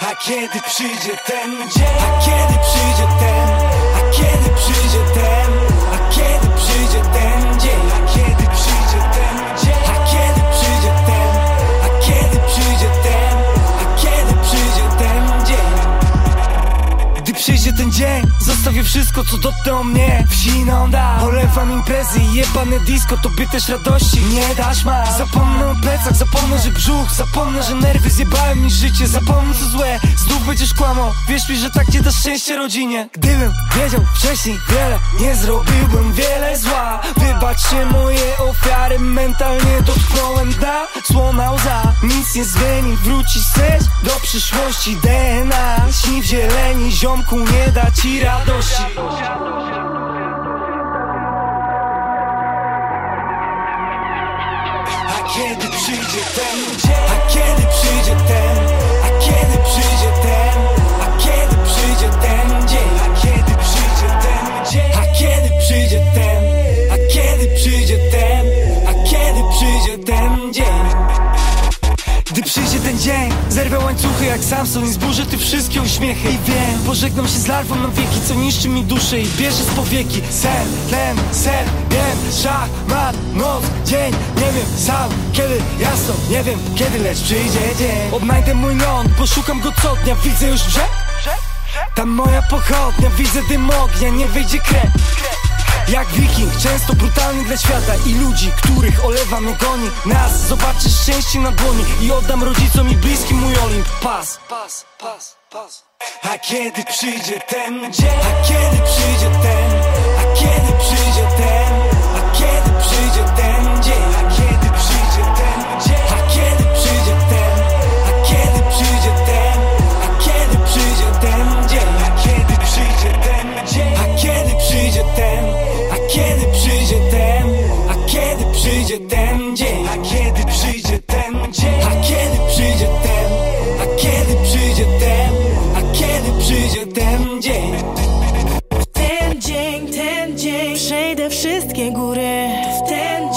A kiedy przyjdzie ten dzień? A kiedy przyjdzie ten? A kiedy przyjdzie ten? Zostawię wszystko co dotknęło mnie. Wsiną da, polewam imprezy i jebane disco To by też radości. Nie dasz ma. Zapomnę o plecach, zapomnę, że brzuch. Zapomnę, że nerwy zjebałem mi życie. Zapomnę co złe, znów będziesz kłamał. Wierz mi, że tak nie dasz szczęścia rodzinie. Gdybym wiedział wcześniej wiele Nie zrobiłbym wiele Wybaczcie moje ofiary Mentalnie dotknąłem dna Słona łza, nic nie zmieni Wrócić chcesz do przyszłości DNA Śni w zieleni, ziomku nie da ci radości A kiedy przyjdzie ten dzień? A kiedy przyjdzie ten? A kiedy przyjdzie zerwę łańcuchy jak Samson i zburzę ty wszystkie uśmiechy. I wiem, pożegnam się z larwą na wieki, co niszczy mi duszę i bierze z powieki. Sen, tlen, sen, wiem, szach, mat, noc, dzień. Nie wiem sam, kiedy jasno, nie wiem kiedy, lecz przyjdzie dzień. Odnajdę mój ląd, poszukam go co dnia, widzę już brzeg? Tam moja pochodnia, widzę dym ognia, nie wyjdzie krew jak wiking, często brutalny dla świata I ludzi, których olewa mnie goni. Nas zobaczysz szczęście na dłoni I oddam rodzicom i bliskim mój Olimp. Pas, pas, pas, pas. A kiedy przyjdzie ten dzień? A kiedy przyjdzie ten dzień Przejdę wszystkie góry. W ten